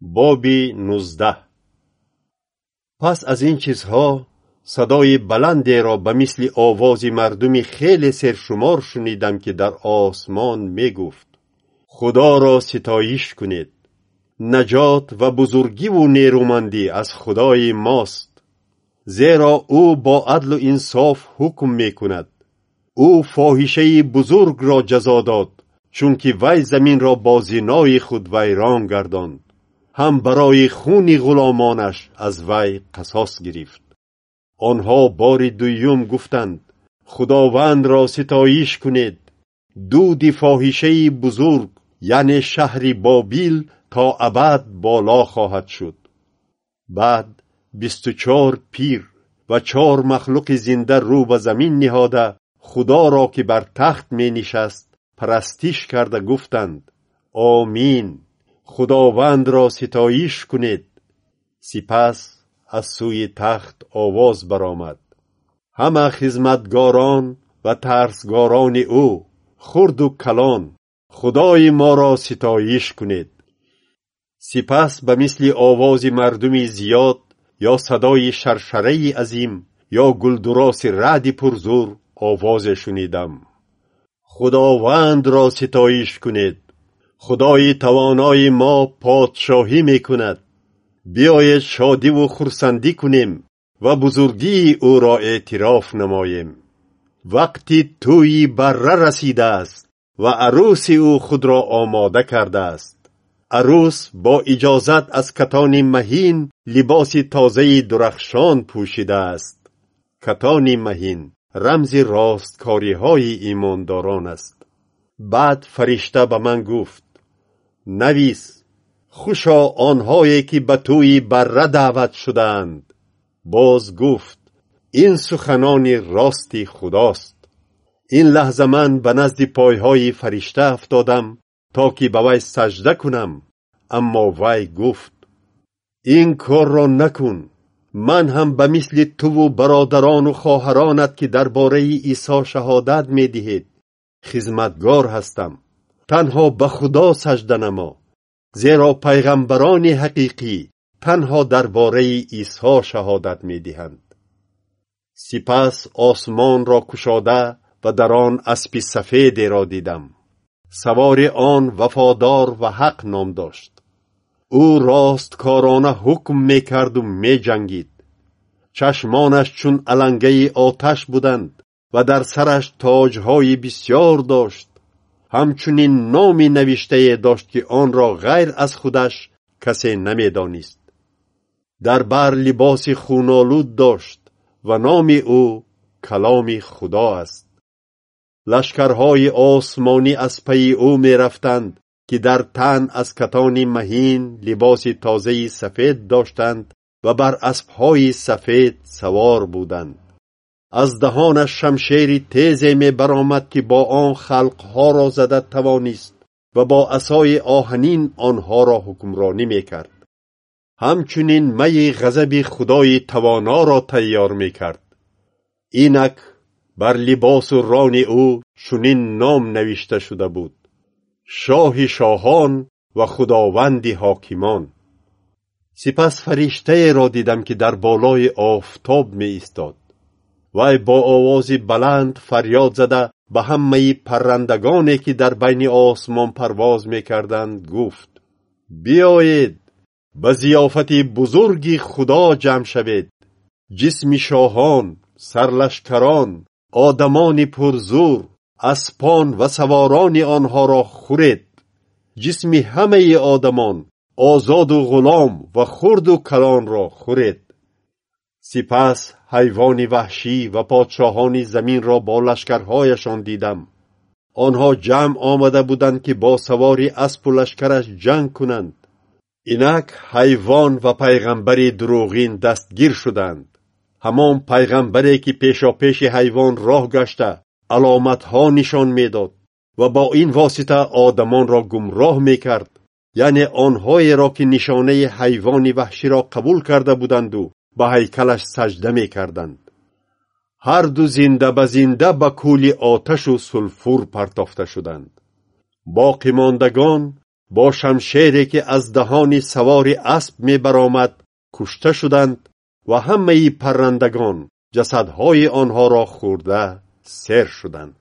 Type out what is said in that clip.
боби нуздаҳ пас аз ин чизҳо садои баландеро ба мисли овози мардуми хеле сершумор шунидам ки дар осмон мегуфт худоро ситоиш кунед наҷот ва бузургиву нерӯмандӣ аз худои мост зеро ӯ бо адлу инсоф ҳукм мекунад ӯ фоҳишаи бузургро ҷазо дод чунки вай заминро бо зинои худ вайрон гардонд هم برای خون غلامانش از وی قصاص گرفت. آنها بار دویم گفتند خداوند را ستایش کنید دو فاحشه بزرگ یعنی شهر بابیل تا ابد بالا خواهد شد. بعد بیست و چهار پیر و چهار مخلوق زنده رو به زمین نهاده خدا را که بر تخت می نشست پرستیش کرده گفتند آمین. خداوند را ستایش کنید. سپس از سوی تخت آواز برآمد. همه خدمتگاران و ترسگاران او خرد و کلان خدای ما را ستایش کنید. سپس به مثل آواز مردمی زیاد یا صدای شرشره عظیم یا گلدراس رعد پرزور آواز شنیدم خداوند را ستایش کنید. Худои тавонои мо подшоҳӣ мекунад. Биёед шодиву хурсандӣ кунем ва бузургии ӯро эътироф намоем. Вақти тӯи барра расидааст ва арӯси ӯ худро омода кардааст. Арӯс бо иҷозат аз катони маҳин либоси тозаи дурахшон пӯшидааст. Катони маҳин рамзи росткориҳои имондорон аст. Баъд фаришта ба ман гуфт навис. Хушо онҳое ки ба тӯи барра даъват шудаанд боз гуфт ин суханони рости худост. Ин лаҳза ман ба назди пойҳои фаришта афтодам то ки ба вай саҷда кунам. Аммо вай гуфт ин корро накун. Ман ҳам ба мисли туву бародарону хоҳаронат ки дар бораи исо шаҳодат медиҳед. Хизматгор ҳастам танҳо ба худо саҷда намо зеро пайғамбарони ҳақиқӣ танҳо дар бораи исо шаҳодат медиҳанд. Сипас осмонро кушода ва дар он аспи сафедеро дидам. Савори он вафодор ва ҳақ ном дошт. Ӯ росткорона ҳукм мекарду меҷангид. Чашмонаш чун алангаи оташ буданд ва дар сараш тоҷҳои бисьёр дошт ҳамчунин номи навиштае дошт ки онро ғайр аз худаш касе намедонист. Дар бар либоси хунолуд дошт ва номи ӯ каломи худо аст. Лашкарҳои осмонӣ аз пайи ӯ мерафтанд ки дар тан аз катони маҳин либоси тозаи сафед доштанд ва бар аспҳои сафед савор буданд аз даҳонаш шамшери тезе мебаромад ки бо он халқҳоро зада тавонист ва бо асои оҳанин онҳоро ҳукмронӣ мекард ҳамчунин майи ғазаби худои тавоноро тайёр мекард инак бар либосу рони ӯ чунин ном навишта шуда буд шоҳи шоҳон ва худованди ҳокимон сипас фариштаеро дидам ки дар болои офтоб меистод вай бо овози баланд фарёд зада ба ҳамаи паррандагоне ки дар байни осмон парвоз мекарданд гуфт биёед ба зиёфати бузурги худо ҷамъ шавед ҷисми шоҳон сарлашкарон одамони пурзур аспон ва саворони онҳоро хӯред ҷисми ҳамаи одамон озоду ғулом ва хурду калонро хӯред сипас ҳайвони ваҳшӣ ва подшоҳони заминро бо лашкарҳояшон дидам. Онҳо ҷамъ омада буданд ки бо савори аспу лашкараш ҷанг кунанд. Инак ҳайвон ва пайғамбари дурӯғин дастгир шуданд. Ҳамон пайғамбаре ки пешопеши ҳайвон роҳ гашта аломатҳо нишон медод ва бо ин восита одамонро гумроҳ мекард. Яъне онҳоеро ки нишонаи ҳайвони ваҳширо қабул карда буданду ба ҳайкалаш саҷда мекарданд. Ҳарду зинда ба зинда ба кӯли оташу сулфур партофта шуданд. Боқимондагон бо шамшере ки аз даҳони савори асп мебаромад кушта шуданд ва ҳамаи паррандагон ҷасадҳои онҳоро хӯрда сер шуданд